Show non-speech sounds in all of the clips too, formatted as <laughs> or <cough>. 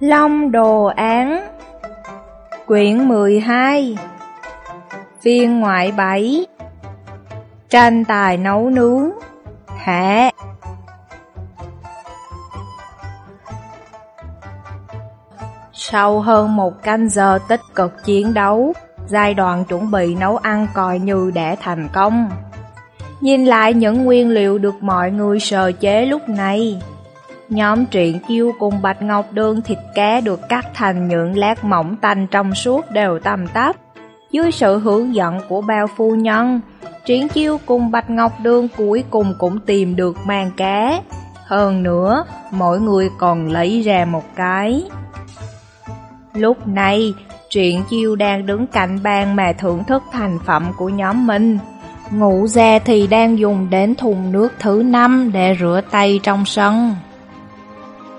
Long Đồ Án. Quyển 12 Phiên ngoại 7 Tranh tài nấu nướng. Hạ Sau hơn một canh giờ tích cực chiến đấu, giai đoạn chuẩn bị nấu ăn coi như đã thành công. Nhìn lại những nguyên liệu được mọi người sờ chế lúc này, Nhóm truyện chiêu cùng bạch ngọc đường thịt cá được cắt thành những lát mỏng tanh trong suốt đều tầm tắp. Dưới sự hướng dẫn của bao phu nhân, Triển chiêu cùng bạch ngọc đường cuối cùng cũng tìm được màn cá. Hơn nữa, mỗi người còn lấy ra một cái. Lúc này, Truyện chiêu đang đứng cạnh bàn mà thưởng thức thành phẩm của nhóm mình. Ngủ ra thì đang dùng đến thùng nước thứ năm để rửa tay trong sân.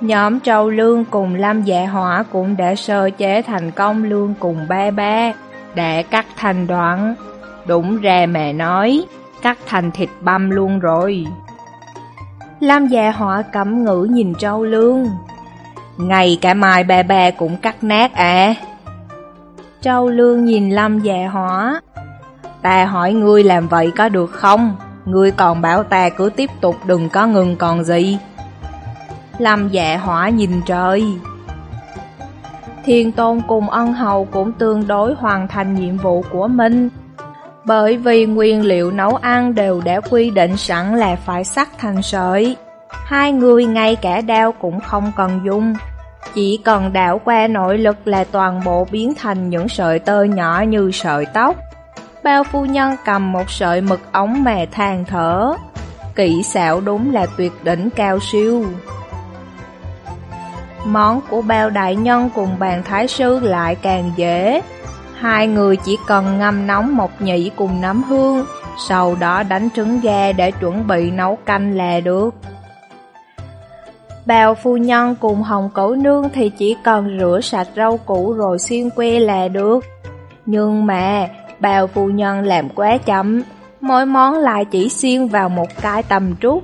Nhóm trâu Lương cùng Lâm Dạ Hỏa cũng đã sơ chế thành công lương cùng ba ba, để cắt thành đoạn. Đúng ra mẹ nói, cắt thành thịt băm luôn rồi. Lâm Dạ Hỏa cẩm ngữ nhìn trâu Lương. Ngày cả mai ba ba cũng cắt nát à. trâu Lương nhìn Lâm Dạ Hỏa. Ta hỏi ngươi làm vậy có được không? Ngươi còn bảo ta cứ tiếp tục đừng có ngừng còn gì. Lâm dạ hỏa nhìn trời. Thiên tôn cùng ân hầu cũng tương đối hoàn thành nhiệm vụ của mình, Bởi vì nguyên liệu nấu ăn đều đã quy định sẵn là phải sắc thành sợi. Hai người ngay cả đao cũng không cần dùng, Chỉ cần đảo qua nội lực là toàn bộ biến thành những sợi tơ nhỏ như sợi tóc. Bao phu nhân cầm một sợi mực ống mà than thở, Kỹ xảo đúng là tuyệt đỉnh cao siêu. Món của bao đại nhân cùng bàn thái sư lại càng dễ. Hai người chỉ cần ngâm nóng một nhị cùng nấm hương, sau đó đánh trứng gà để chuẩn bị nấu canh là được. Bào phu nhân cùng hồng cẩu nương thì chỉ cần rửa sạch rau củ rồi xiên que là được. Nhưng mà, bào phu nhân làm quá chậm, mỗi món lại chỉ xiên vào một cái tầm trúc.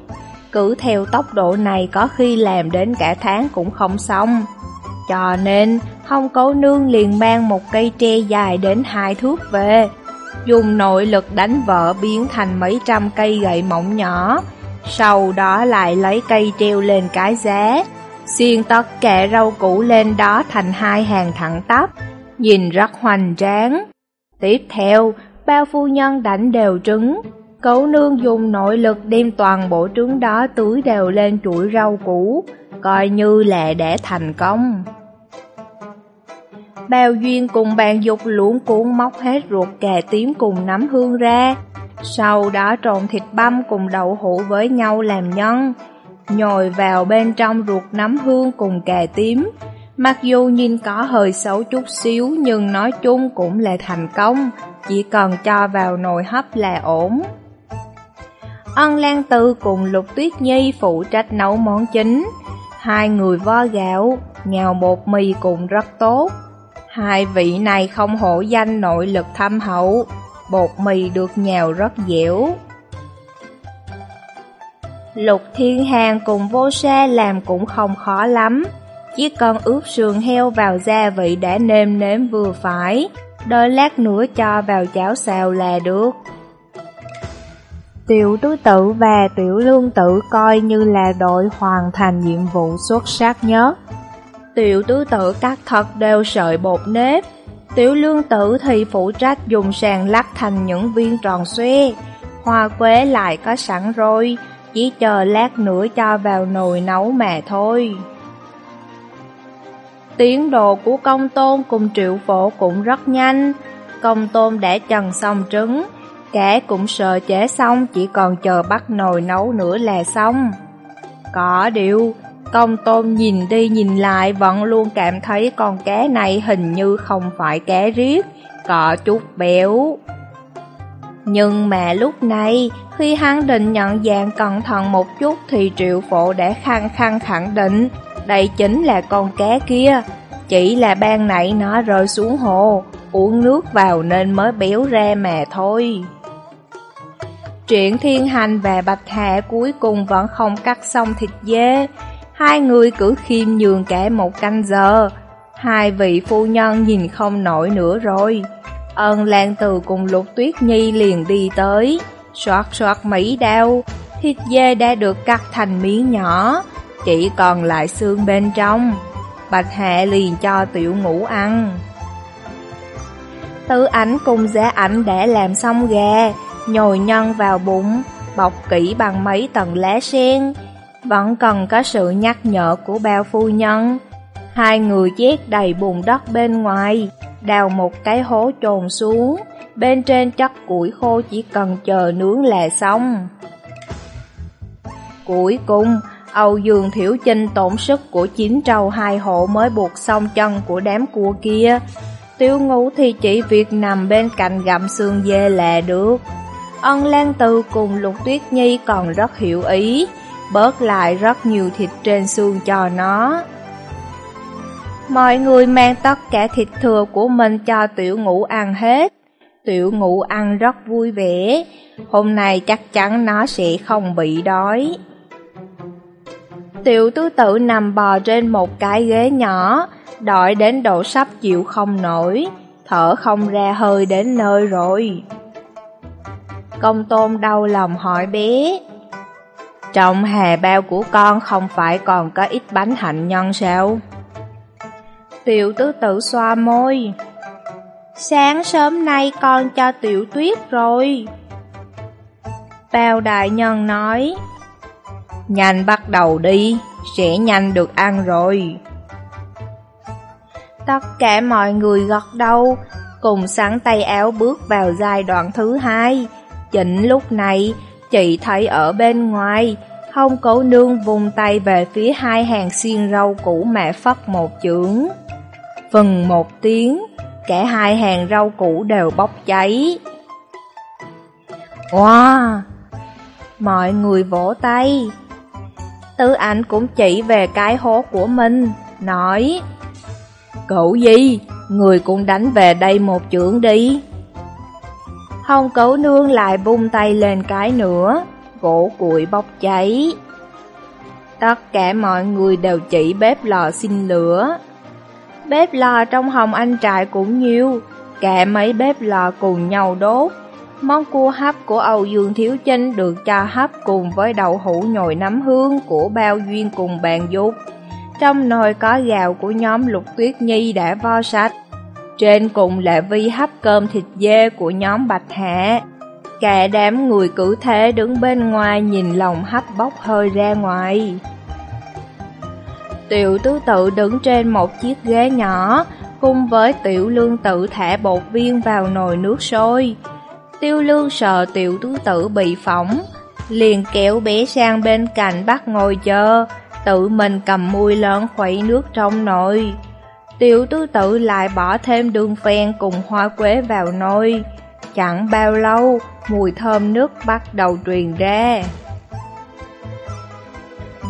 Cứ theo tốc độ này có khi làm đến cả tháng cũng không xong. Cho nên, Hồng Cấu Nương liền mang một cây tre dài đến hai thước về. Dùng nội lực đánh vỡ biến thành mấy trăm cây gậy mỏng nhỏ. Sau đó lại lấy cây treo lên cái giá. Xiên tất kệ rau củ lên đó thành hai hàng thẳng tắp. Nhìn rất hoành tráng. Tiếp theo, bao phu nhân đánh đều trứng, Cấu nương dùng nội lực đem toàn bộ trứng đó tưới đều lên chuỗi rau củ, coi như là để thành công. Bao Duyên cùng bàn dục luống cuốn móc hết ruột cà tím cùng nấm hương ra, sau đó trộn thịt băm cùng đậu hũ với nhau làm nhân, nhồi vào bên trong ruột nấm hương cùng cà tím. Mặc dù nhìn có hơi xấu chút xíu nhưng nói chung cũng là thành công, chỉ cần cho vào nồi hấp là ổn. Ân Lan Tư cùng Lục Tuyết Nhi phụ trách nấu món chính. Hai người vo gạo, nhào bột mì cũng rất tốt. Hai vị này không hổ danh nội lực thâm hậu, bột mì được nhào rất dẻo. Lục Thiên Hàng cùng vô sa làm cũng không khó lắm, chỉ cần ướp sườn heo vào gia vị đã nêm nếm vừa phải, đôi lát nữa cho vào cháo xào là được. Tiểu tứ tự và tiểu lương tử coi như là đội hoàn thành nhiệm vụ xuất sắc nhất. Tiểu tứ tự cắt thật đều sợi bột nếp, tiểu lương tử thì phụ trách dùng sàn lắc thành những viên tròn xoe. Hoa quế lại có sẵn rồi, chỉ chờ lát nữa cho vào nồi nấu mà thôi. Tiến độ của công tôn cùng triệu phổ cũng rất nhanh, công tôn đã trần xong trứng, kẻ cũng sợ chế xong chỉ còn chờ bắt nồi nấu nữa là xong. Có điều, công tôm nhìn đi nhìn lại vẫn luôn cảm thấy con cá này hình như không phải cá riết, có chút béo. Nhưng mà lúc này, khi hắn định nhận dạng cẩn thận một chút thì triệu phổ đã khăng khăng khẳng định đây chính là con cá kia. Chỉ là ban nãy nó rơi xuống hồ, uống nước vào nên mới béo ra mà thôi. Triển Thiên Hành và Bạch Hạ cuối cùng vẫn không cắt xong thịt dê. Hai người cứ khiêm nhường cả một canh giờ. Hai vị phu nhân nhìn không nổi nữa rồi. Ân Lan Từ cùng Lục Tuyết Nhi liền đi tới, xoát xoát mỹ đao, thịt dê đã được cắt thành miếng nhỏ, chỉ còn lại xương bên trong. Bạch Hạ liền cho tiểu ngũ ăn. Tư ảnh cùng giá ảnh đã làm xong gà, nhồi nhân vào bụng, bọc kỹ bằng mấy tầng lá sen. Vẫn cần có sự nhắc nhở của bao phu nhân. Hai người chét đầy bùn đất bên ngoài, đào một cái hố trồn xuống, bên trên chất củi khô chỉ cần chờ nướng là xong. Cuối cùng, Âu Dương Thiểu Chinh tổn sức của chín trâu hai hộ mới buộc xong chân của đám cua kia. Tiêu ngủ thì chỉ việc nằm bên cạnh gặm xương dê là được. Ân Lan Từ cùng Lục Tuyết Nhi còn rất hiểu ý, bớt lại rất nhiều thịt trên xương cho nó. Mọi người mang tất cả thịt thừa của mình cho tiểu ngũ ăn hết. Tiểu ngũ ăn rất vui vẻ, hôm nay chắc chắn nó sẽ không bị đói. Tiểu tứ tự nằm bò trên một cái ghế nhỏ, đợi đến độ sắp chịu không nổi, thở không ra hơi đến nơi rồi. Công tôn đau lòng hỏi bé, Trong hè bao của con không phải còn có ít bánh hạnh nhân sao? Tiểu tứ tự xoa môi, Sáng sớm nay con cho tiểu tuyết rồi. Bao đại nhân nói, Nhanh bắt đầu đi, sẽ nhanh được ăn rồi. Tất cả mọi người gật đầu, cùng sắn tay áo bước vào giai đoạn thứ hai. Chỉnh lúc này, chị thấy ở bên ngoài, không cố nương vùng tay về phía hai hàng xiên rau củ mẹ phất một chưởng. Phần một tiếng, cả hai hàng rau củ đều bốc cháy. Wow! Mọi người vỗ tay. tứ ảnh cũng chỉ về cái hố của mình, nói Cậu gì, người cũng đánh về đây một chưởng đi Hồng cấu nương lại bung tay lên cái nữa, gỗ cuội bốc cháy Tất cả mọi người đều chỉ bếp lò xin lửa Bếp lò trong hồng anh trại cũng nhiều, cả mấy bếp lò cùng nhau đốt Món cua hấp của Âu Dương Thiếu Chinh được cho hấp cùng với đậu hũ nhồi nấm hương của Bao Duyên cùng bàn dục. Trong nồi có gạo của nhóm Lục Tuyết Nhi đã vo sạch. Trên cùng là vi hấp cơm thịt dê của nhóm Bạch Hạ. Cả đám người cử thế đứng bên ngoài nhìn lòng hấp bốc hơi ra ngoài. Tiểu tứ tự đứng trên một chiếc ghế nhỏ, cùng với tiểu lương tự thả bột viên vào nồi nước sôi. Tiêu lương sợ tiểu tứ tử bị phỏng, liền kéo bé sang bên cạnh bắt ngồi chờ, tự mình cầm mùi lớn khuấy nước trong nồi. Tiểu tư tự lại bỏ thêm đường phèn cùng hoa quế vào nồi. Chẳng bao lâu, mùi thơm nước bắt đầu truyền ra.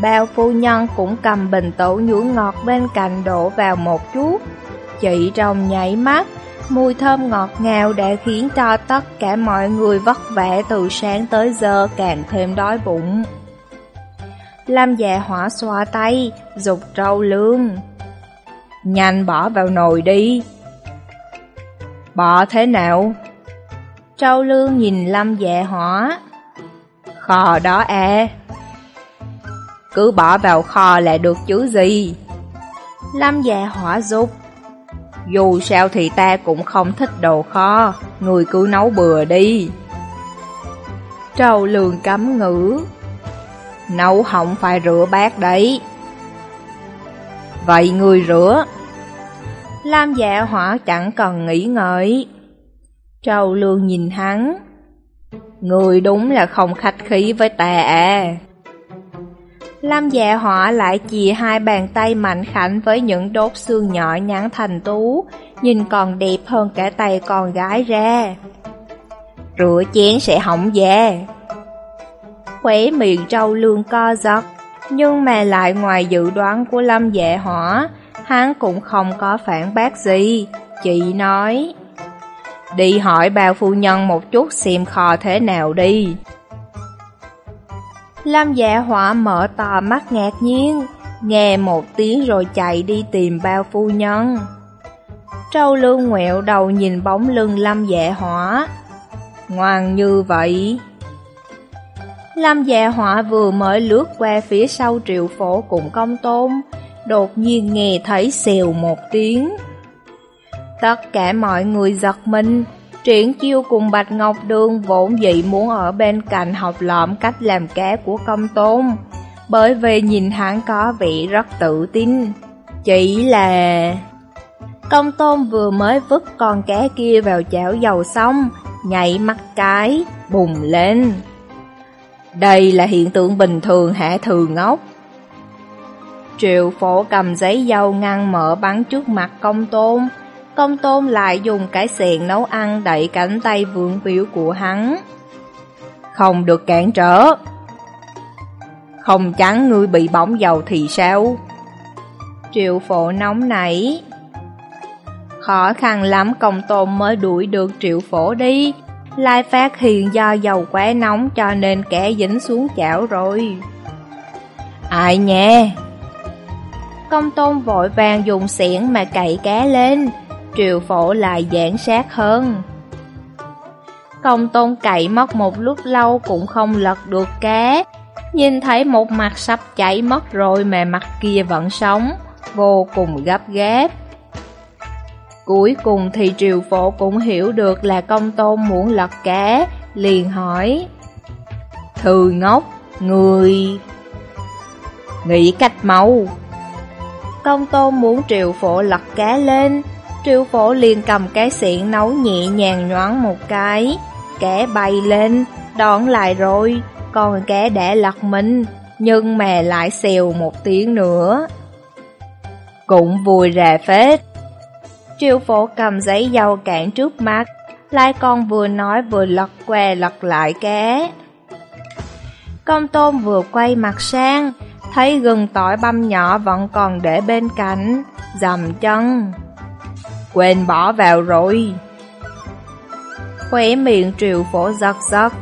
Bao phu nhân cũng cầm bình tổ nhũ ngọt bên cạnh đổ vào một chút. Chị trong nhảy mắt, Mùi thơm ngọt ngào đã khiến cho tất cả mọi người vất vả từ sáng tới giờ càng thêm đói bụng. Lam dạ hỏa xoa tay, dục trâu lương. Nhanh bỏ vào nồi đi. Bỏ thế nào? Trâu lương nhìn lâm dạ hỏa. Kho đó à. Cứ bỏ vào kho là được chứ gì. Lâm dạ hỏa dục. Dù sao thì ta cũng không thích đồ kho, người cứ nấu bừa đi. trâu lường cấm ngữ Nấu không phải rửa bát đấy. Vậy người rửa. Lam dạ hỏa chẳng cần nghĩ ngợi. Trầu lương nhìn hắn. Người đúng là không khách khí với ta à. Lam dạ họa lại chìa hai bàn tay mạnh khảnh với những đốt xương nhỏ nhắn thành tú, nhìn còn đẹp hơn cả tay con gái ra. Rửa chén sẽ hỏng da. Khỏe miệng trâu lương co giật, nhưng mà lại ngoài dự đoán của Lâm dạ hỏa, hắn cũng không có phản bác gì. Chị nói, đi hỏi bà phu nhân một chút xem kho thế nào đi. Lâm dạ họa mở to mắt ngạc nhiên, nghe một tiếng rồi chạy đi tìm bao phu nhân. Trâu lương ngoẹo đầu nhìn bóng lưng lâm dạ hỏa. Ngoan như vậy. Lâm dạ hỏa vừa mới lướt qua phía sau triệu phổ cùng công tôn, đột nhiên nghe thấy xèo một tiếng. Tất cả mọi người giật mình, triển chiêu cùng Bạch Ngọc Đường vốn dĩ muốn ở bên cạnh học lọm cách làm cá của công tôn, bởi vì nhìn hắn có vị rất tự tin. Chỉ là... Công tôn vừa mới vứt con cá kia vào chảo dầu xong, nhảy mắt cái, bùng lên. Đây là hiện tượng bình thường hạ thường ngốc. Triệu phổ cầm giấy dầu ngăn mở bắn trước mặt công tôn, công tôn lại dùng cái xẹn nấu ăn đẩy cánh tay vượng biểu của hắn. Không được cản trở. Không chắn ngươi bị bỏng dầu thì sao? Triệu phổ nóng nảy. Khó khăn lắm công tôn mới đuổi được triệu phổ đi, lại phát hiện do dầu quá nóng cho nên kẻ dính xuống chảo rồi. Ai nha? Công tôn vội vàng dùng xiển mà cậy cá lên, triệu phổ lại giãn sát hơn. Công tôn cậy mất một lúc lâu cũng không lật được cá, nhìn thấy một mặt sắp chảy mất rồi mà mặt kia vẫn sống, vô cùng gấp gáp. Cuối cùng thì triều phổ cũng hiểu được là công tôn muốn lật cá, liền hỏi. Thư ngốc, người... Nghĩ cách mau. Công tôn muốn triều phổ lật cá lên, triều phổ liền cầm cái xiện nấu nhẹ nhàng nhoáng một cái, cá bay lên, đón lại rồi, còn cá đã lật mình, nhưng mà lại xèo một tiếng nữa. Cũng vui rà phết triệu phổ cầm giấy dầu cản trước mắt, lại còn vừa nói vừa lật que lật lại ké. Công tôm vừa quay mặt sang, thấy gừng tỏi băm nhỏ vẫn còn để bên cạnh, dầm chân. Quên bỏ vào rồi. Khóe miệng triệu phổ giật giật.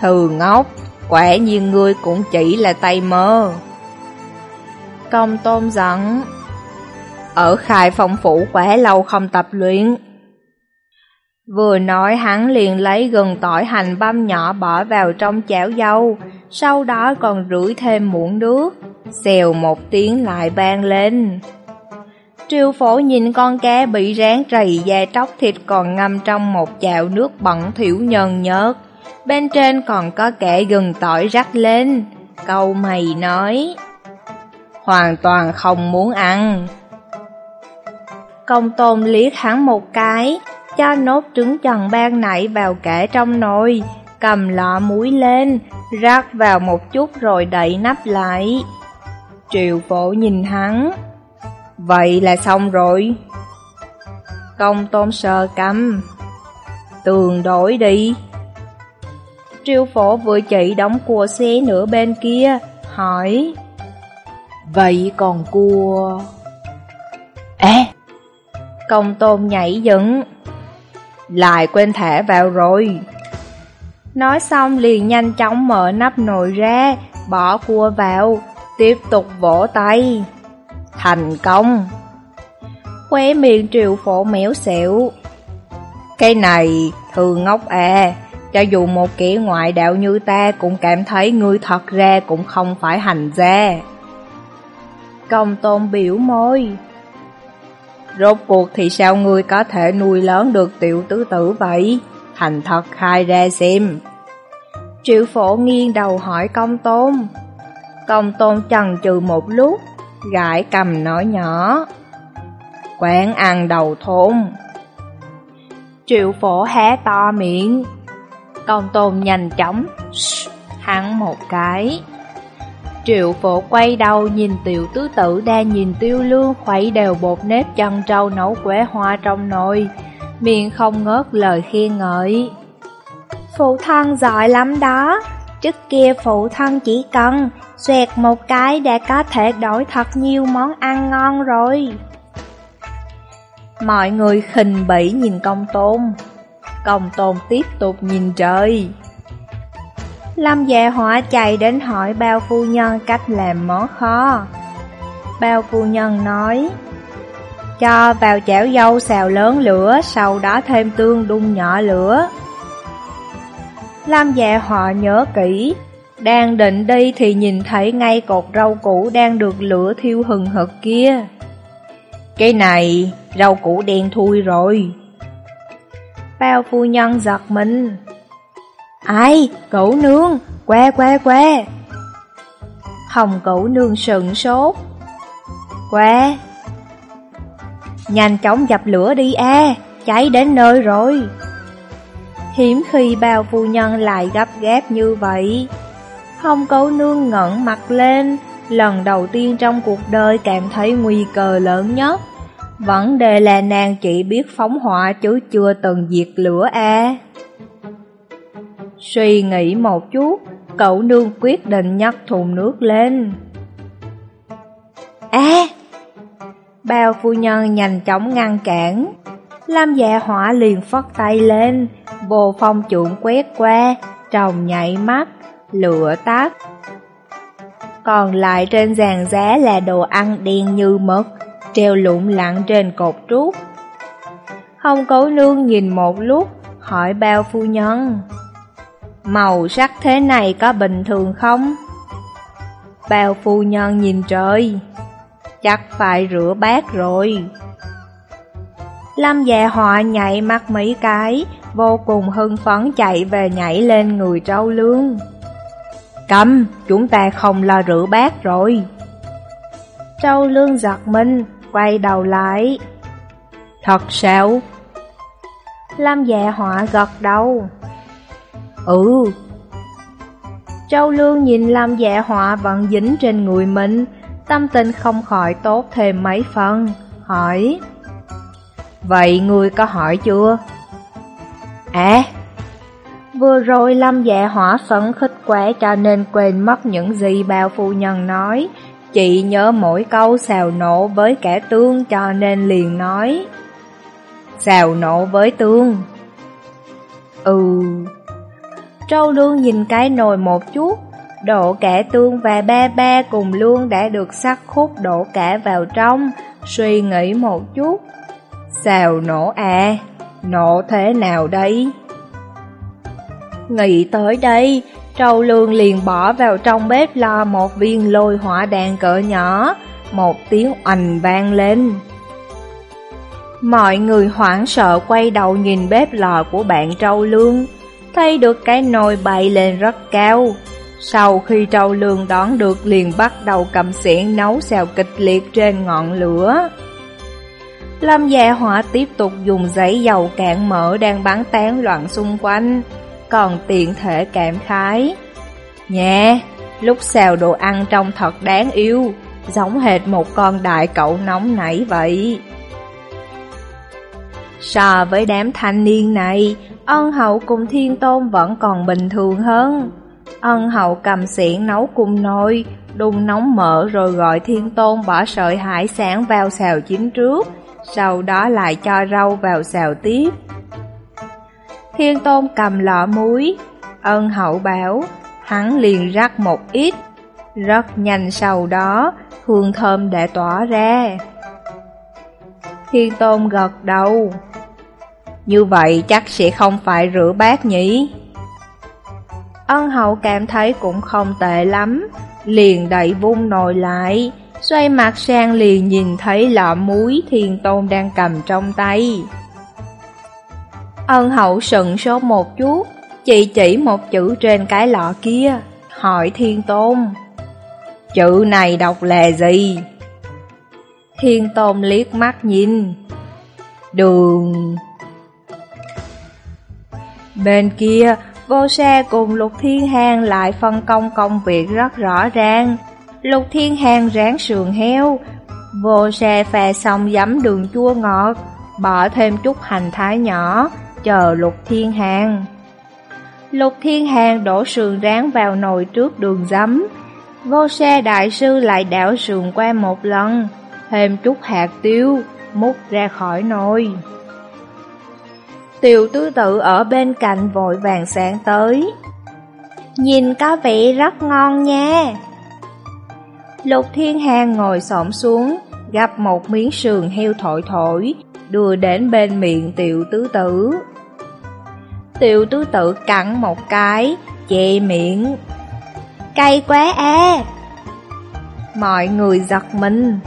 Thừ ngốc, quả nhiên ngươi cũng chỉ là tay mơ. Công tôm giận. Ở khai phong phủ quá lâu không tập luyện. Vừa nói hắn liền lấy gừng tỏi hành băm nhỏ bỏ vào trong chảo dâu, sau đó còn rưỡi thêm muỗng nước, xèo một tiếng lại vang lên. Triều phổ nhìn con cá bị rán trầy da tróc thịt còn ngâm trong một chảo nước bẩn thiểu nhờn nhớt, bên trên còn có kẻ gừng tỏi rắc lên. Câu mày nói, hoàn toàn không muốn ăn. Công tôn liếc hắn một cái, cho nốt trứng trần ban nãy vào kể trong nồi, cầm lọ muối lên, rắc vào một chút rồi đậy nắp lại. Triệu phổ nhìn hắn. Vậy là xong rồi. Công tôn sờ cầm. Tường đổi đi. Triệu phổ vừa chỉ đóng cua xé nửa bên kia, hỏi. Vậy còn cua... À! Công tôn nhảy dựng. Lại quên thẻ vào rồi. Nói xong liền nhanh chóng mở nắp nồi ra, bỏ cua vào, tiếp tục vỗ tay. Thành công! Khóe miệng triều phổ méo xẻo Cái này, thường ngốc à, cho dù một kẻ ngoại đạo như ta cũng cảm thấy ngươi thật ra cũng không phải hành gia. Công tôn biểu môi. Rốt cuộc thì sao ngươi có thể nuôi lớn được tiểu tứ tử vậy? Thành thật khai ra xem. Triệu phổ nghiêng đầu hỏi công tôn. Công tôn chần chừ một lúc, gãi cầm nói nhỏ. Quán ăn đầu thôn. Triệu phổ hé to miệng. Công tôn nhanh chóng, hắn một cái. Triệu phổ quay đầu nhìn tiểu tứ tử đang nhìn tiêu lương khuấy đều bột nếp chân trâu nấu quế hoa trong nồi, miệng không ngớt lời khen ngợi. Phụ thân giỏi lắm đó, trước kia phụ thân chỉ cần xoẹt một cái đã có thể đổi thật nhiều món ăn ngon rồi. Mọi người khinh bỉ nhìn công tôn, công tôn tiếp tục nhìn trời. Lâm dạ họa chạy đến hỏi bao phu nhân cách làm món kho. Bao phu nhân nói, Cho vào chảo dâu xào lớn lửa, Sau đó thêm tương đun nhỏ lửa. Lam dạ họ nhớ kỹ, Đang định đi thì nhìn thấy ngay cột rau củ đang được lửa thiêu hừng hực kia. Cái này, rau củ đen thui rồi. Bao phu nhân giật mình. Ai, cậu nương, que que que. Hồng cậu nương sừng sốt. Que. Nhanh chóng dập lửa đi a cháy đến nơi rồi. Hiếm khi bao phu nhân lại gấp gáp như vậy. Hồng cậu nương ngẩng mặt lên Lần đầu tiên trong cuộc đời cảm thấy nguy cơ lớn nhất. Vấn đề là nàng chỉ biết phóng hỏa chứ chưa từng diệt lửa a Suy nghĩ một chút, cậu nương quyết định nhấc thùng nước lên. À! Bao phu nhân nhanh chóng ngăn cản. Lam dạ hỏa liền phất tay lên, bồ phong chuộng quét qua, trồng nhảy mắt, lửa tắt. Còn lại trên giàn giá là đồ ăn đen như mực, treo lụng lặng trên cột trúc. Hồng cấu nương nhìn một lúc, hỏi bao phu nhân. Màu sắc thế này có bình thường không? Bao phu nhân nhìn trời, chắc phải rửa bát rồi. Lâm dạ họa nhảy mắt mấy cái, vô cùng hưng phấn chạy về nhảy lên người trâu lương. Cầm, chúng ta không lo rửa bát rồi. Trâu lương giật mình, quay đầu lại. Thật sao? Lâm dạ họa gật đầu. Ừ. Châu Lương nhìn Lam dạ họa vẫn dính trên người mình, tâm tình không khỏi tốt thêm mấy phần, hỏi. Vậy người có hỏi chưa? À, vừa rồi Lâm dạ hỏa phấn khích quá cho nên quên mất những gì bao phu nhân nói. Chị nhớ mỗi câu xào nổ với cả tương cho nên liền nói. Xào nổ với tương. Ừ, Trâu Lương nhìn cái nồi một chút, đổ cả tương và ba ba cùng lương đã được sắc khúc đổ cả vào trong, suy nghĩ một chút. Xào nổ à, nổ thế nào đây? Nghĩ tới đây, Trâu Lương liền bỏ vào trong bếp lò một viên lôi hỏa đạn cỡ nhỏ, một tiếng oành vang lên. Mọi người hoảng sợ quay đầu nhìn bếp lò của bạn Trâu Lương, thấy được cái nồi bay lên rất cao. Sau khi trâu lương đón được liền bắt đầu cầm xiển nấu xào kịch liệt trên ngọn lửa. Lâm dạ họa tiếp tục dùng giấy dầu cạn mỡ đang bắn tán loạn xung quanh, còn tiện thể cảm khái. Nhẹ, lúc xào đồ ăn trông thật đáng yêu, giống hệt một con đại cậu nóng nảy vậy. So với đám thanh niên này, ân hậu cùng thiên tôn vẫn còn bình thường hơn. Ân hậu cầm xiển nấu cùng nồi, đun nóng mỡ rồi gọi thiên tôn bỏ sợi hải sản vào xào chín trước, sau đó lại cho rau vào xào tiếp. Thiên tôn cầm lọ muối, ân hậu bảo, hắn liền rắc một ít, rất nhanh sau đó, hương thơm đã tỏa ra. Thiên tôn gật đầu, như vậy chắc sẽ không phải rửa bát nhỉ? Ân hậu cảm thấy cũng không tệ lắm, liền đẩy vung nồi lại, xoay mặt sang liền nhìn thấy lọ muối thiên tôn đang cầm trong tay. Ân hậu sừng sốt một chút, chỉ chỉ một chữ trên cái lọ kia, hỏi thiên tôn. Chữ này đọc là gì? Thiên tôn liếc mắt nhìn. Đường... Bên kia, vô xe cùng Lục Thiên Hàng lại phân công công việc rất rõ ràng. Lục Thiên Hàng ráng sườn heo, vô xe phè xong giấm đường chua ngọt, bỏ thêm chút hành thái nhỏ, chờ Lục Thiên Hàng. Lục Thiên Hàng đổ sườn rán vào nồi trước đường giấm. Vô xe đại sư lại đảo sườn qua một lần, thêm chút hạt tiêu, múc ra khỏi nồi. Tiểu tứ tự ở bên cạnh vội vàng sáng tới. Nhìn có vị rất ngon nha. Lục Thiên Hàng ngồi xổm xuống, gặp một miếng sườn heo thổi thổi, đưa đến bên miệng tiểu tứ tử. Tiểu tứ tử cắn một cái, che miệng. Cay quá à! Mọi người giật mình.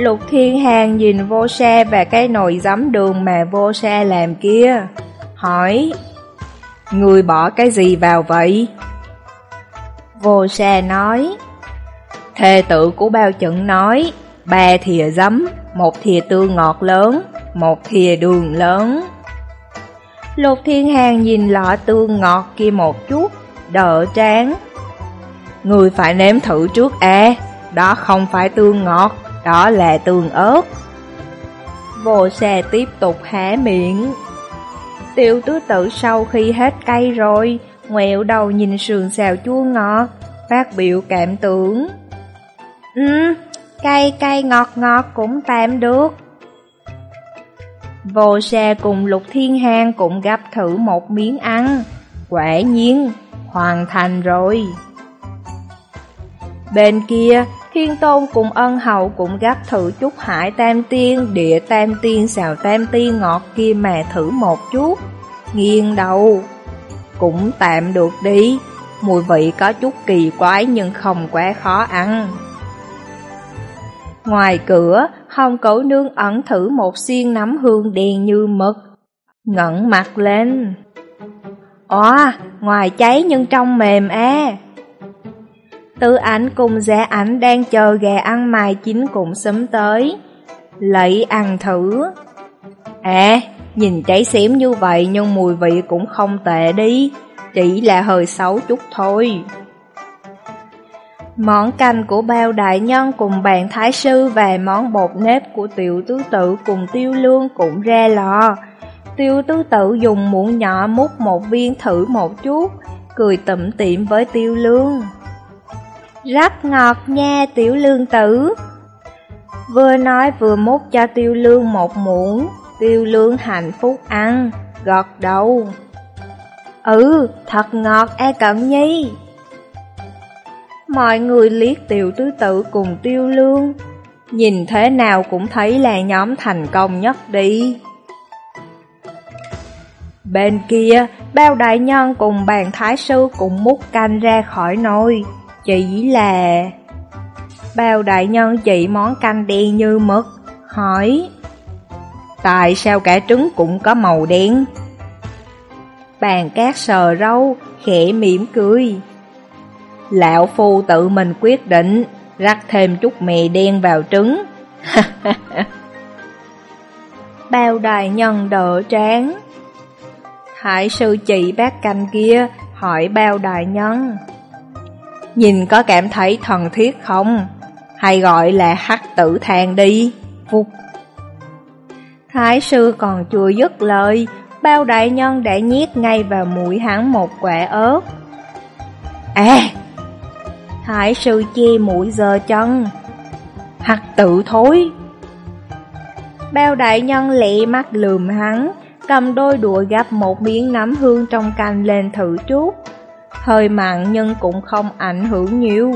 Lục Thiên Hàng nhìn vô xe và cái nồi giấm đường mà vô xe làm kia. Hỏi, Người bỏ cái gì vào vậy? Vô xe nói, Thề tự của bao chẩn nói, ba thìa giấm, một thìa tương ngọt lớn, một thìa đường lớn. Lục Thiên Hàng nhìn lọ tương ngọt kia một chút, đỡ tráng. Người phải nếm thử trước à, đó không phải tương ngọt, đó là tương ớt. Vô xe tiếp tục há miệng. Tiểu tứ tự sau khi hết cay rồi, ngoẹo đầu nhìn sườn xào chua ngọt, phát biểu cảm tưởng. Ừ, cay cay ngọt ngọt cũng tạm được. Vô xe cùng Lục Thiên Hàng cũng gấp thử một miếng ăn. Quả nhiên, hoàn thành rồi. Bên kia, Thiên Tôn cùng ân hậu cũng gấp thử chút hải tam tiên, địa tam tiên, xào tam tiên ngọt kia mà thử một chút. Nghiêng đầu. Cũng tạm được đi, mùi vị có chút kỳ quái nhưng không quá khó ăn. Ngoài cửa, hồng cẩu nương ẩn thử một xiên nắm hương đen như mực. Ngẩn mặt lên. Ồ, ngoài cháy nhưng trong mềm à. Tư ảnh cùng giả ảnh đang chờ gà ăn mài chín cũng sớm tới. Lấy ăn thử. À, nhìn cháy xém như vậy nhưng mùi vị cũng không tệ đi. Chỉ là hơi xấu chút thôi. Món canh của bao đại nhân cùng bàn thái sư và món bột nếp của tiểu tứ tự cùng tiêu lương cũng ra lò. Tiêu tứ tự dùng muỗng nhỏ múc một viên thử một chút, cười tẩm tiệm với tiêu lương. Rất ngọt nha tiểu lương tử. Vừa nói vừa múc cho tiêu lương một muỗng, tiêu lương hạnh phúc ăn, gọt đầu. Ừ, thật ngọt e cận nhi. Mọi người liếc tiểu tứ tử cùng tiêu lương Nhìn thế nào cũng thấy là nhóm thành công nhất đi Bên kia, bao đại nhân cùng bàn thái sư cũng múc canh ra khỏi nồi chỉ là... Bao đại nhân chỉ món canh đen như mực Hỏi Tại sao cả trứng cũng có màu đen? Bàn cát sờ râu, khẽ mỉm cười Lão phu tự mình quyết định, rắc thêm chút mì đen vào trứng. <laughs> Bao đại nhân đỡ tráng. Hải sư chị bác canh kia hỏi bao đại nhân. Nhìn có cảm thấy thần thiết không? Hay gọi là hắc tử than đi. Phục. Thái sư còn chưa dứt lời, bao đại nhân đã nhét ngay vào mũi hắn một quả ớt. À, thái sư che mũi giờ chân Hắc tử thối Bao đại nhân lẹ mắt lườm hắn Cầm đôi đũa gắp một miếng nấm hương trong canh lên thử chút Hơi mặn nhưng cũng không ảnh hưởng nhiều.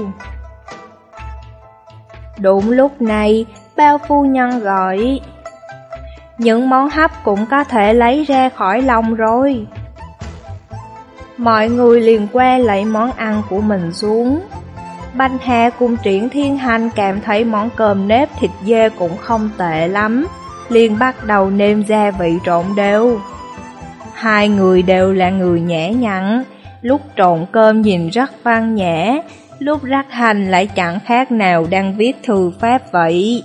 Đúng lúc này, bao phu nhân gọi. Những món hấp cũng có thể lấy ra khỏi lòng rồi. Mọi người liền que lấy món ăn của mình xuống. Banh Hà cùng triển thiên hành cảm thấy món cơm nếp thịt dê cũng không tệ lắm, liền bắt đầu nêm gia vị trộn đều. Hai người đều là người nhẹ nhặn, lúc trộn cơm nhìn rất văn nhã, lúc rắc hành lại chẳng khác nào đang viết thư pháp vậy.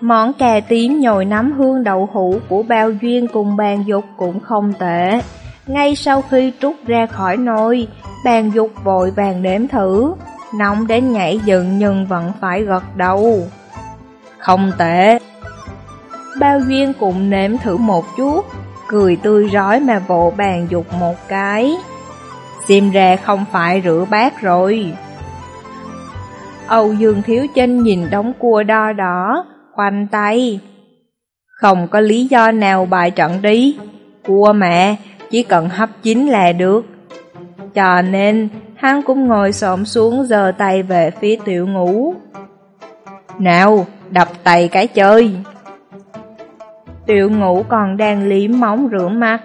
Món cà tím nhồi nấm hương đậu hũ của bao duyên cùng bàn dục cũng không tệ. Ngay sau khi trút ra khỏi nồi, bàn dục vội vàng đếm thử, nóng đến nhảy dựng nhưng vẫn phải gật đầu. Không tệ. Bao duyên cũng nếm thử một chút, cười tươi rói mà vỗ bàn dục một cái. Xem ra không phải rửa bát rồi. Âu Dương Thiếu Chinh nhìn đống cua đo đỏ, khoanh tay. Không có lý do nào bài trận đi. Cua mẹ, chỉ cần hấp chín là được. Cho nên, hắn cũng ngồi xổm xuống giơ tay về phía tiểu ngũ. Nào, đập tay cái chơi! Tiểu ngũ còn đang liếm móng rửa mặt.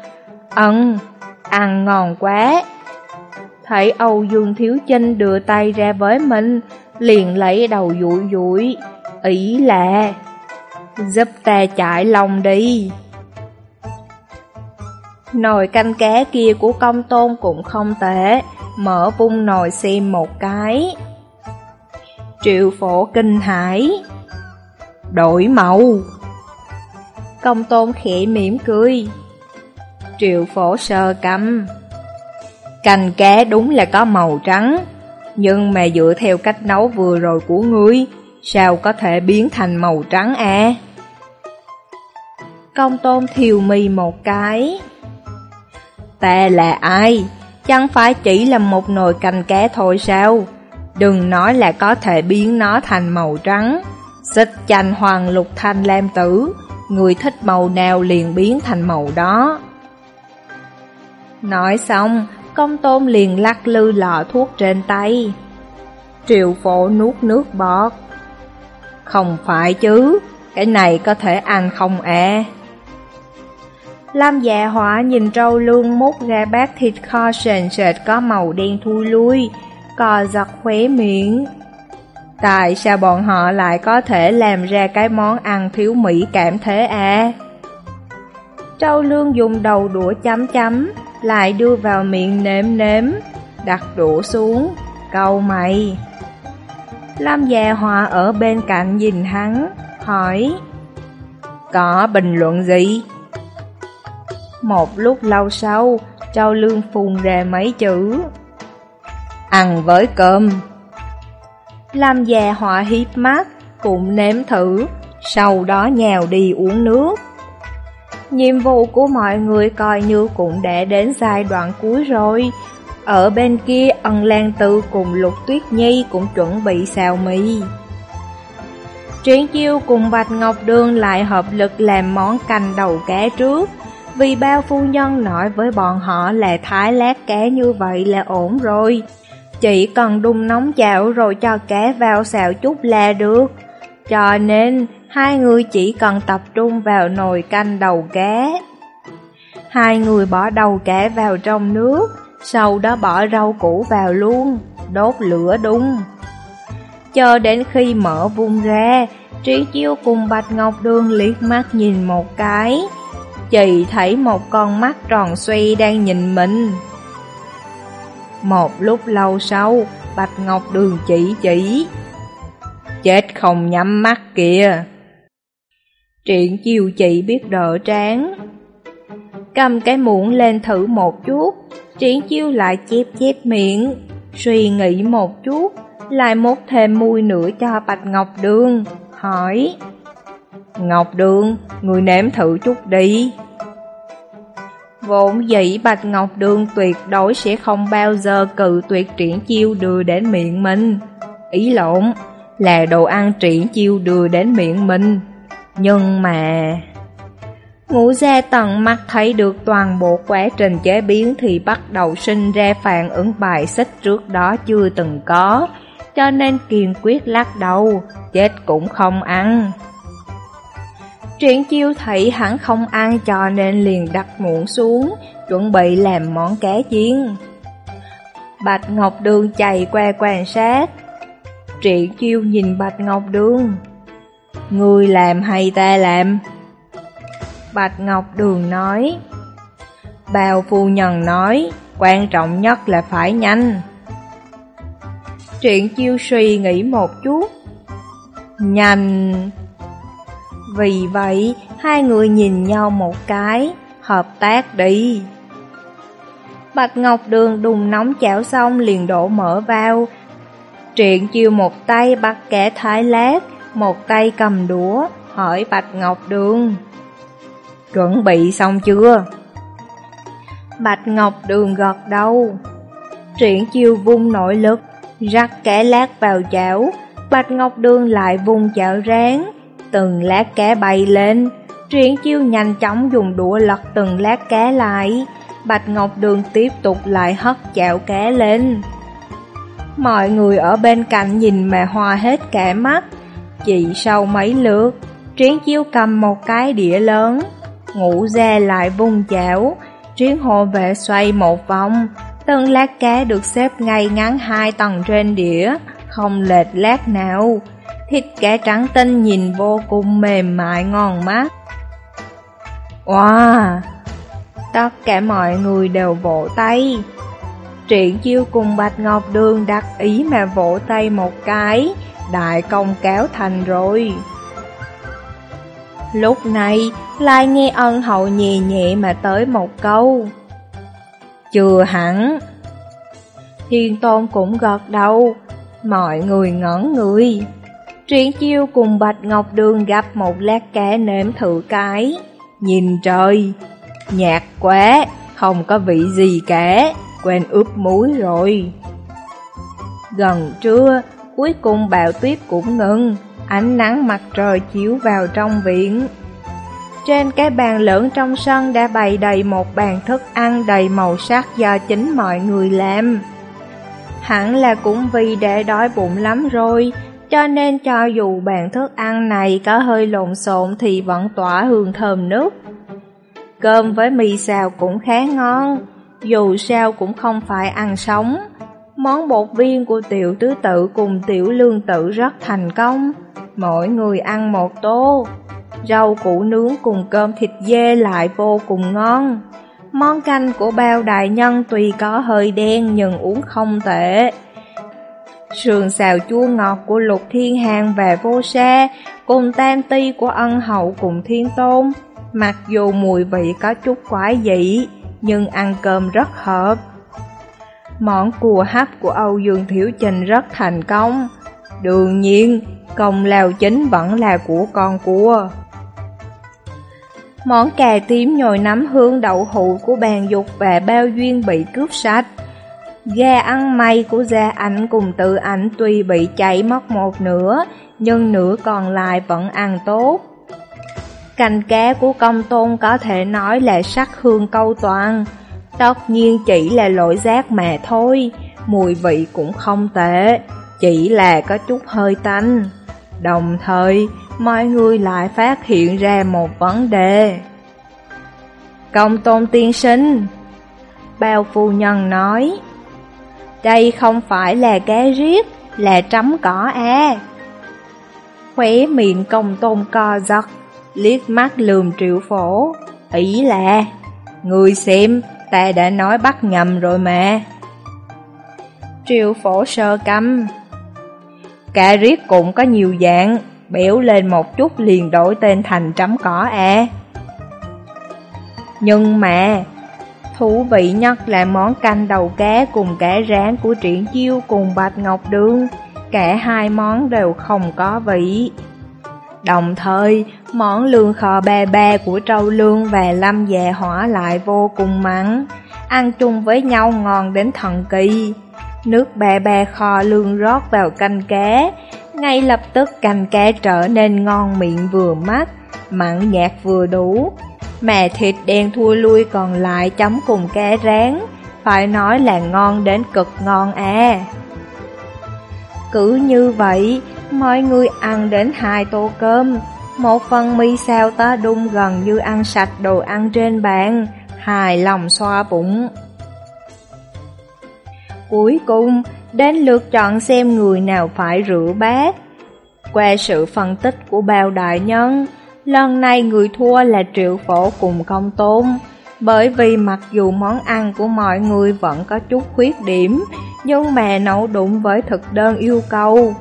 Ấn, ăn ngon quá! Thấy Âu Dương Thiếu Chinh đưa tay ra với mình, liền lấy đầu dụi dụi, ý là giúp ta chạy lòng đi. Nồi canh cá kia của công tôn cũng không tệ, mở vung nồi xem một cái. Triệu phổ kinh hải Đổi màu Công tôn khẽ mỉm cười Triệu phổ sờ cầm Canh cá đúng là có màu trắng Nhưng mà dựa theo cách nấu vừa rồi của ngươi Sao có thể biến thành màu trắng à Công tôn thiều mì một cái Ta là ai? Chẳng phải chỉ là một nồi canh cá thôi sao? Đừng nói là có thể biến nó thành màu trắng. Xích chanh hoàng lục thanh lam tử, người thích màu nào liền biến thành màu đó. Nói xong, công tôn liền lắc lư lọ thuốc trên tay. Triệu phổ nuốt nước bọt. Không phải chứ, cái này có thể ăn không à? Lam dạ hỏa nhìn trâu lương mút ra bát thịt kho sền sệt có màu đen thui lui, cò giật khóe miệng. Tại sao bọn họ lại có thể làm ra cái món ăn thiếu mỹ cảm thế à? Trâu lương dùng đầu đũa chấm chấm, lại đưa vào miệng nếm nếm, đặt đũa xuống, câu mày. Lam già dạ hòa ở bên cạnh nhìn hắn, hỏi Có bình luận gì? Một lúc lâu sau, Châu Lương phun ra mấy chữ Ăn với cơm Lam già họa hiếp mắt, cũng nếm thử, sau đó nhào đi uống nước. Nhiệm vụ của mọi người coi như cũng đã đến giai đoạn cuối rồi. Ở bên kia, ân Lan Tư cùng Lục Tuyết Nhi cũng chuẩn bị xào mì. Triển chiêu cùng Bạch Ngọc Đường lại hợp lực làm món canh đầu cá trước. Vì bao phu nhân nói với bọn họ là thái lát cá như vậy là ổn rồi. Chỉ cần đun nóng chảo rồi cho cá vào xào chút là được. Cho nên, hai người chỉ cần tập trung vào nồi canh đầu cá. Hai người bỏ đầu cá vào trong nước, sau đó bỏ rau củ vào luôn, đốt lửa đun. Chờ đến khi mở vung ra, Trí Chiêu cùng Bạch Ngọc Đường liếc mắt nhìn một cái. chị thấy một con mắt tròn xoay đang nhìn mình. Một lúc lâu sau, Bạch Ngọc Đường chỉ chỉ. Chết không nhắm mắt kìa. Triển chiều chị biết đỡ tráng. Cầm cái muỗng lên thử một chút, triển chiêu lại chép chép miệng. Suy nghĩ một chút, lại mốt thêm mùi nữa cho Bạch Ngọc Đường, hỏi. Ngọc Đường, người nếm thử chút đi. Vốn dĩ Bạch Ngọc Đường tuyệt đối sẽ không bao giờ cự tuyệt triển chiêu đưa đến miệng mình. Ý lộn, là đồ ăn triển chiêu đưa đến miệng mình. Nhưng mà... Ngũ gia tận mắt thấy được toàn bộ quá trình chế biến thì bắt đầu sinh ra phản ứng bài xích trước đó chưa từng có, cho nên kiên quyết lắc đầu, chết cũng không ăn. Triển chiêu thấy hắn không ăn cho nên liền đặt muỗng xuống, chuẩn bị làm món cá chiên. Bạch Ngọc Đường chạy qua quan sát. Triển chiêu nhìn Bạch Ngọc Đường. Người làm hay ta làm? Bạch Ngọc Đường nói. Bào phu nhân nói, quan trọng nhất là phải nhanh. Triển chiêu suy nghĩ một chút. Nhanh... Vì vậy, hai người nhìn nhau một cái, hợp tác đi. Bạch Ngọc Đường đùng nóng chảo xong liền đổ mỡ vào. Triện chiêu một tay bắt kẻ thái lát, một tay cầm đũa, hỏi Bạch Ngọc Đường. Chuẩn bị xong chưa? Bạch Ngọc Đường gật đầu. Triển chiêu vung nội lực, rắc kẻ lát vào chảo, Bạch Ngọc Đường lại vung chảo rán, từng lá cá bay lên. Triển chiêu nhanh chóng dùng đũa lật từng lá cá lại. Bạch Ngọc Đường tiếp tục lại hất chảo cá lên. Mọi người ở bên cạnh nhìn mà hoa hết cả mắt. Chỉ sau mấy lượt, Triển Chiêu cầm một cái đĩa lớn, ngủ ra lại vung chảo, Triển hộ vệ xoay một vòng, từng lát cá được xếp ngay ngắn hai tầng trên đĩa, không lệch lát nào. Thịt cá trắng tinh nhìn vô cùng mềm mại ngon mắt. Wow! Tất cả mọi người đều vỗ tay. Triển chiêu cùng Bạch Ngọc Đường đặt ý mà vỗ tay một cái, đại công cáo thành rồi. Lúc này, lại nghe ân hậu nhẹ nhẹ mà tới một câu. Chưa hẳn. Thiên Tôn cũng gật đầu, mọi người ngẩn người. Triển chiêu cùng Bạch Ngọc Đường gặp một lát cá nếm thử cái. Nhìn trời, nhạt quá, không có vị gì cả, quen ướp muối rồi. Gần trưa, cuối cùng bão tuyết cũng ngừng, ánh nắng mặt trời chiếu vào trong viện. Trên cái bàn lớn trong sân đã bày đầy một bàn thức ăn đầy màu sắc do chính mọi người làm. Hẳn là cũng vì để đói bụng lắm rồi, cho nên cho dù bàn thức ăn này có hơi lộn xộn thì vẫn tỏa hương thơm nước. Cơm với mì xào cũng khá ngon, dù sao cũng không phải ăn sống. Món bột viên của tiểu tứ tự cùng tiểu lương tự rất thành công, mỗi người ăn một tô. Rau củ nướng cùng cơm thịt dê lại vô cùng ngon. Món canh của bao đại nhân tuy có hơi đen nhưng uống không tệ. Sườn xào chua ngọt của Lục Thiên Hàng và Vô Sa cùng tam ti của ân hậu cùng Thiên Tôn. Mặc dù mùi vị có chút quái dị, nhưng ăn cơm rất hợp. Món cua hấp của Âu Dương Thiểu Trình rất thành công. Đương nhiên, công lao chính vẫn là của con cua. Món cà tím nhồi nấm hương đậu hũ của bàn dục và bao duyên bị cướp sạch. Gà ăn may của gia ảnh cùng tự ảnh tuy bị cháy mất một nửa, nhưng nửa còn lại vẫn ăn tốt. cành cá của công tôn có thể nói là sắc hương câu toàn, tất nhiên chỉ là lỗi giác mà thôi, mùi vị cũng không tệ, chỉ là có chút hơi tanh. Đồng thời, mọi người lại phát hiện ra một vấn đề. Công tôn tiên sinh Bao phu nhân nói đây không phải là cá riết, là trắm cỏ à Khóe miệng công tôn co giật liếc mắt lườm triệu phổ, ý là, người xem, ta đã nói bắt nhầm rồi mà. Triệu phổ sơ căm, cá riết cũng có nhiều dạng, béo lên một chút liền đổi tên thành trắm cỏ à. Nhưng mà, thú vị nhất là món canh đầu cá cùng cá rán của triển chiêu cùng bạch ngọc đường, cả hai món đều không có vị. Đồng thời, món lương kho ba ba của trâu lương và lâm dạ hỏa lại vô cùng mặn, ăn chung với nhau ngon đến thần kỳ. Nước ba ba kho lương rót vào canh cá, ngay lập tức canh cá trở nên ngon miệng vừa mắt, mặn nhạt vừa đủ. Mà thịt đen thua lui còn lại chấm cùng cá rán, phải nói là ngon đến cực ngon à. Cứ như vậy, mọi người ăn đến hai tô cơm, một phần mi xào ta đun gần như ăn sạch đồ ăn trên bàn, hài lòng xoa bụng. Cuối cùng, đến lượt chọn xem người nào phải rửa bát. Qua sự phân tích của bao đại nhân, lần này người thua là triệu phổ cùng công tôn. Bởi vì mặc dù món ăn của mọi người vẫn có chút khuyết điểm, nhưng mà nấu đúng với thực đơn yêu cầu.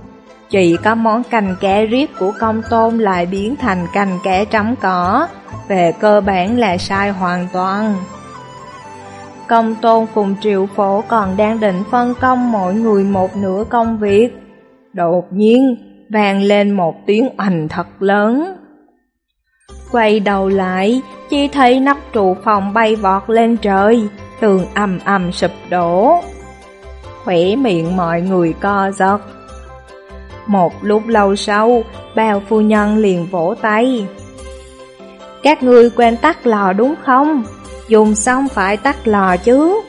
Chỉ có món cành cá riết của công tôn lại biến thành cành cá trắm cỏ, về cơ bản là sai hoàn toàn. Công tôn cùng triệu phổ còn đang định phân công mỗi người một nửa công việc. Đột nhiên, vang lên một tiếng oành thật lớn. Quay đầu lại, chỉ thấy nắp trụ phòng bay vọt lên trời, tường ầm ầm sụp đổ. Khỏe miệng mọi người co giật. Một lúc lâu sau, bao phu nhân liền vỗ tay. Các ngươi quên tắt lò đúng không? Dùng xong phải tắt lò chứ.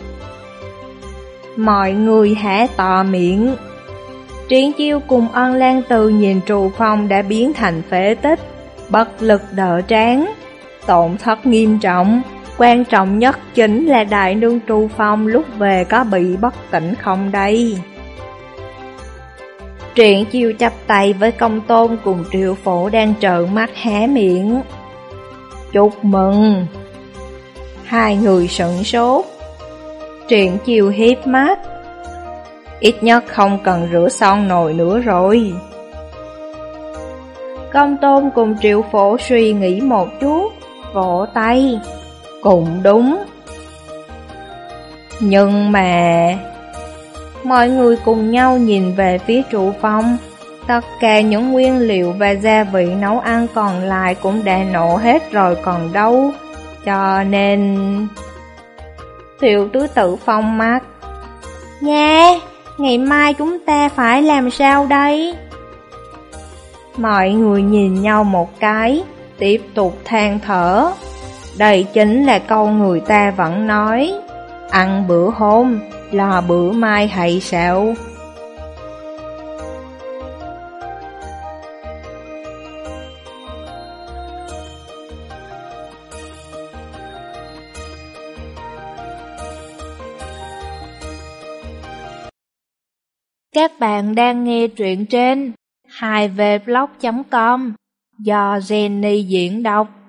Mọi người hãy tò miệng. Triển chiêu cùng ân lan từ nhìn trụ phòng đã biến thành phế tích, bất lực đỡ tráng, tổn thất nghiêm trọng. Quan trọng nhất chính là đại nương trù phong lúc về có bị bất tỉnh không đây. Truyện chiêu chập tay với công tôn cùng triệu phổ đang trợn mắt hé miệng. Chúc mừng! Hai người sững sốt. Truyện chiêu hiếp mắt. Ít nhất không cần rửa son nồi nữa rồi. Công tôn cùng triệu phổ suy nghĩ một chút, vỗ tay. Cũng đúng. Nhưng mà... Mọi người cùng nhau nhìn về phía trụ phong. Tất cả những nguyên liệu và gia vị nấu ăn còn lại cũng đã nổ hết rồi còn đâu. Cho nên... tiểu tứ tự phong mắt. Nha, ngày mai chúng ta phải làm sao đây? Mọi người nhìn nhau một cái, tiếp tục than thở. Đây chính là câu người ta vẫn nói, ăn bữa hôm, lo bữa mai hay sao? Các bạn đang nghe truyện trên 2vblog.com do Jenny diễn đọc.